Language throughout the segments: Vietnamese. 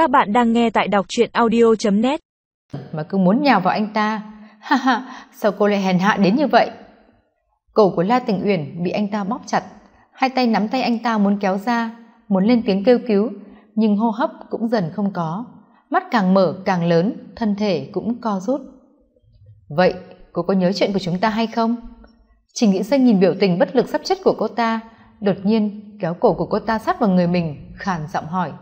Các bạn đang nghe tại đọc truyện audio.net Mà cứ muốn nhào vào anh ta. Ha ha, sao cô lại hèn hạ đến như vậy? Cổ của La Tình Uyển bị anh ta bóp chặt. Hai tay nắm tay anh ta muốn kéo ra, muốn lên tiếng kêu cứu, nhưng hô hấp cũng dần không có. Mắt càng mở càng lớn, thân thể cũng co rút. Vậy, cô có nhớ chuyện của chúng ta hay không? Trình Nghĩ Xanh nhìn biểu tình bất lực sắp chết của cô ta, đột nhiên kéo cổ của cô ta sát vào người mình, khàn giọng hỏi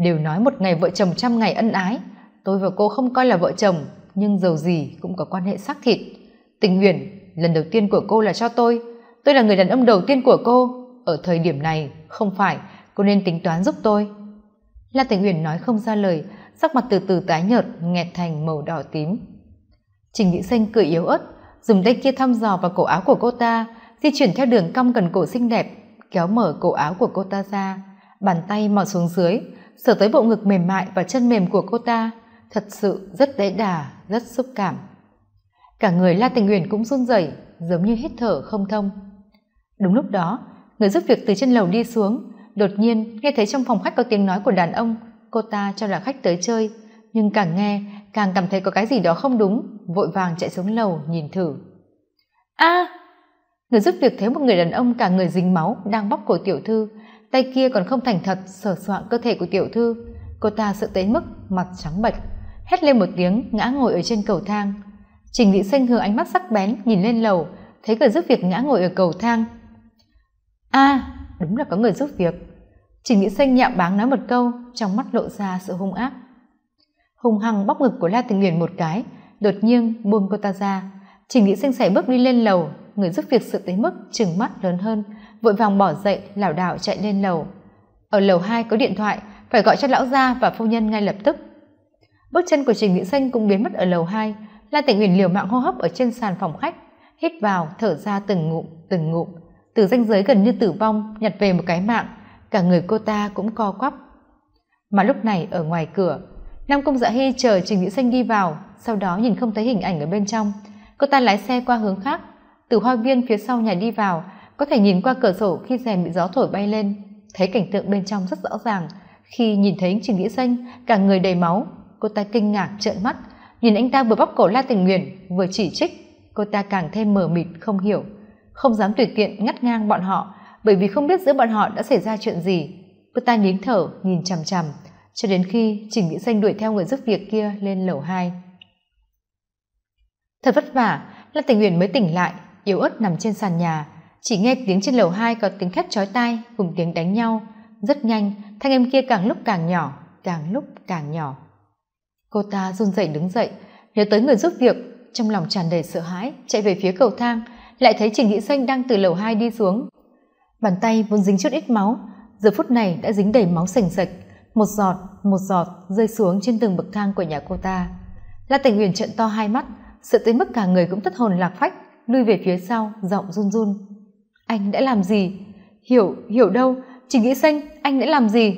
đều nói một ngày vợ chồng trăm ngày ân ái. Tôi và cô không coi là vợ chồng, nhưng dầu gì cũng có quan hệ xác thịt. Tình nguyện, lần đầu tiên của cô là cho tôi. Tôi là người đàn ông đầu tiên của cô. Ở thời điểm này, không phải, cô nên tính toán giúp tôi. La tình nguyện nói không ra lời, sắc mặt từ từ tái nhợt, nghẹt thành màu đỏ tím. Trình mỹ xanh cười yếu ớt, dùng tay kia thăm dò vào cổ áo của cô ta, di chuyển theo đường cong gần cổ xinh đẹp, kéo mở cổ áo của cô ta ra. Bàn tay mò xuống dưới sở tới bộ ngực mềm mại và chân mềm của cô ta, thật sự rất đẽ đà, rất xúc cảm. Cả người la tình uyển cũng run rẩy, giống như hít thở không thông. Đúng lúc đó, người giúp việc từ trên lầu đi xuống, đột nhiên nghe thấy trong phòng khách có tiếng nói của đàn ông. Cô ta cho là khách tới chơi, nhưng càng nghe, càng cảm thấy có cái gì đó không đúng, vội vàng chạy xuống lầu nhìn thử. A! Người giúp việc thấy một người đàn ông cả người dính máu đang bóc cổ tiểu thư tay kia còn không thành thật sờ soạng cơ thể của tiểu thư. Cô ta sợ tới mức mặt trắng bệch, hét lên một tiếng, ngã ngồi ở trên cầu thang. Trình vĩ xanh hướng ánh mắt sắc bén, nhìn lên lầu, thấy người giúp việc ngã ngồi ở cầu thang. A, đúng là có người giúp việc. Trình vĩ xanh nhạo báng nói một câu, trong mắt lộ ra sự hung ác. Hùng hăng bóc ngực của la tình huyền một cái, đột nhiên buông cô ta ra. Trình vĩ xanh sải bước đi lên lầu, người giúp việc sợ tới mức chừng mắt lớn hơn vội vàng bỏ dậy, lảo đảo chạy lên lầu. Ở lầu hai có điện thoại, phải gọi cho lão gia và phu nhân ngay lập tức. Bước chân của trình mỹ xanh cũng biến mất ở lầu hai, la tịnh huyền liều mạng hô hấp ở trên sàn phòng khách, hít vào, thở ra từng ngụm từng ngụm. Từ ranh giới gần như tử vong, nhặt về một cái mạng, cả người cô ta cũng co quắp. Mà lúc này ở ngoài cửa, nam công dạ hy chờ trình mỹ xanh đi vào, sau đó nhìn không thấy hình ảnh ở bên trong. Cô ta lái xe qua hướng khác, từ hoa viên phía sau nhà đi vào có thể nhìn qua cửa sổ khi rèm bị gió thổi bay lên. Thấy cảnh tượng bên trong rất rõ ràng. Khi nhìn thấy trình nghĩa xanh, cả người đầy máu. Cô ta kinh ngạc, trợn mắt. Nhìn anh ta vừa bóc cổ la tình nguyện, vừa chỉ trích. Cô ta càng thêm mờ mịt, không hiểu. Không dám tùy tiện ngắt ngang bọn họ, bởi vì không biết giữa bọn họ đã xảy ra chuyện gì. Cô ta nín thở, nhìn chằm chằm. Cho đến khi trình nghĩa xanh đuổi theo người giúp việc kia lên lầu hai. Thật vất vả, la tình nguyện mới tỉnh lại, yếu ớt nằm trên sàn nhà chỉ nghe tiếng trên lầu hai có tiếng thét chói tai, cùng tiếng đánh nhau. Rất nhanh, thanh âm kia càng lúc càng nhỏ, càng lúc càng nhỏ. Cô ta run rẩy đứng dậy. Nhớ tới người giúp việc, trong lòng tràn đầy sợ hãi, chạy về phía cầu thang, lại thấy trình nghị xanh đang từ lầu hai đi xuống. Bàn tay vốn dính chút ít máu, giờ phút này đã dính đầy máu sành sạch. Một giọt một giọt rơi xuống trên từng bậc thang của nhà cô ta. La tình huyền trợn to hai mắt, sợ tới mức cả người cũng thất hồn lạc phách, lui về phía sau, giọng run run anh đã làm gì? Hiểu hiểu đâu. Chỉ nghĩ xanh anh đã làm gì.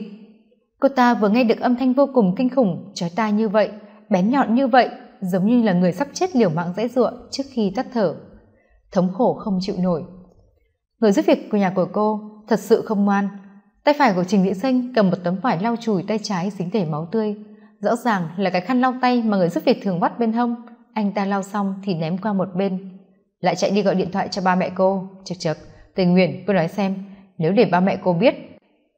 Cô ta vừa nghe được âm thanh vô cùng kinh khủng, chói tai như vậy, bén nhọn như vậy, giống như là người sắp chết liều mạng dãy ruộng trước khi tắt thở. Thống khổ không chịu nổi. Người giúp việc của nhà của cô thật sự không ngoan. Tay phải của trình vĩ xanh cầm một tấm vải lau chùi tay trái dính đầy máu tươi. Rõ ràng là cái khăn lau tay mà người giúp việc thường vắt bên hông. Anh ta lau xong thì ném qua một bên. Lại chạy đi gọi điện thoại cho ba mẹ cô. Chực chực tình nguyện cô nói xem, nếu để ba mẹ cô biết,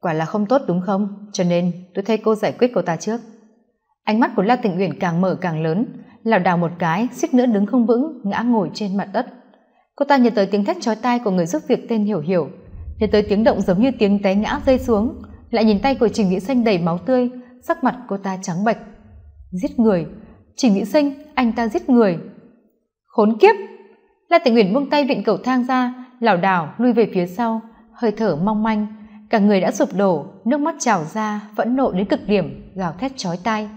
quả là không tốt đúng không? Cho nên, tôi thay cô giải quyết cô ta trước. Ánh mắt của la tình uyển càng mở càng lớn, lảo đảo một cái, suýt nữa đứng không vững, ngã ngồi trên mặt đất. Cô ta nhớ tới tiếng thét chói tai của người giúp việc tên hiểu hiểu, nhớ tới tiếng động giống như tiếng té ngã rơi xuống, lại nhìn tay của trình vĩ xanh đầy máu tươi, sắc mặt cô ta trắng bệch. Giết người. Trình vĩ xanh, anh ta giết người. Khốn kiếp! La tình uyển buông tay vịn cầu thang ra lảo đảo lui về phía sau, hơi thở mong manh. Cả người đã sụp đổ, nước mắt trào ra, phẫn nộ đến cực điểm, gào thét chói tai.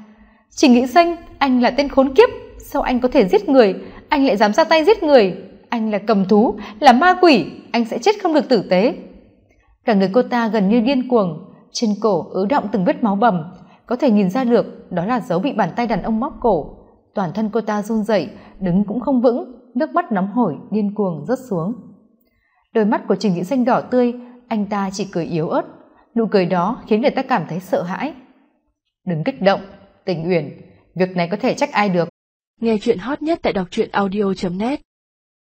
Chỉ nghĩ xanh anh là tên khốn kiếp, sao anh có thể giết người? Anh lại dám ra tay giết người? Anh là cầm thú, là ma quỷ, anh sẽ chết không được tử tế. Cả người cô ta gần như điên cuồng, trên cổ ứ động từng vết máu bầm. Có thể nhìn ra được, đó là dấu bị bàn tay đàn ông móc cổ. Toàn thân cô ta run rẩy, đứng cũng không vững, nước mắt nóng hổi, điên cuồng rớt xuống đôi mắt của trình diễn xanh đỏ tươi, anh ta chỉ cười yếu ớt. Nụ cười đó khiến người ta cảm thấy sợ hãi. Đừng kích động tình uyển. Việc này có thể trách ai được? Nghe chuyện hot nhất tại đọc truyện audio net.